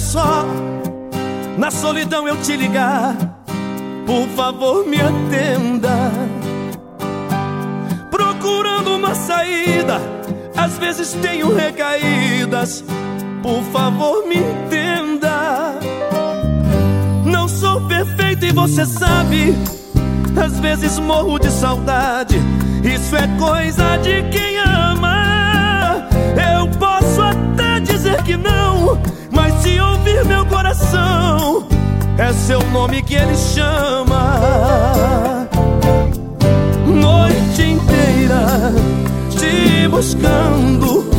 só, na solidão eu te ligar, por favor me atenda. Procurando uma saída, às vezes tenho recaídas, por favor me entenda. Não sou perfeito e você sabe, às vezes morro de saudade, isso é coisa de quem ama. É seu nome que ele chama. Noite inteira te buscando,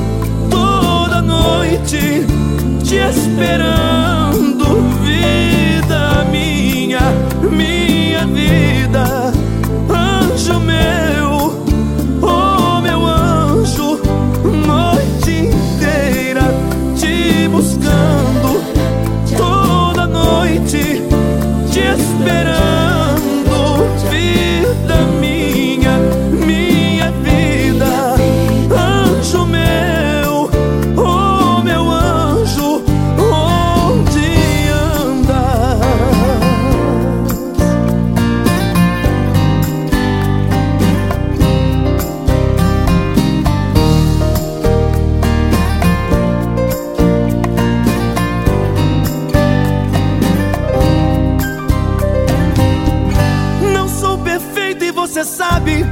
toda noite te esperando, sabe,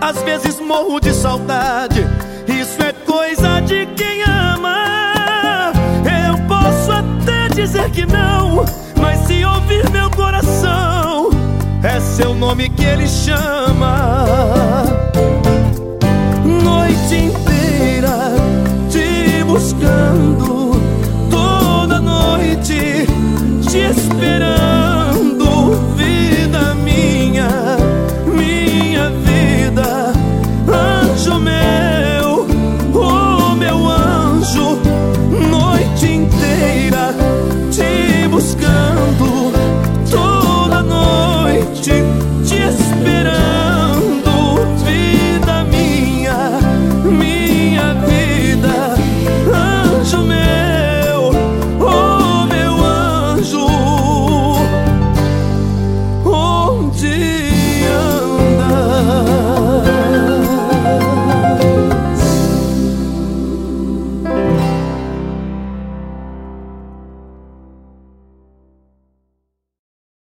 às vezes morro de saudade. Isso é coisa de quem ama. Eu posso até dizer que não, mas se ouvir meu coração, é seu nome que ele chama. 君子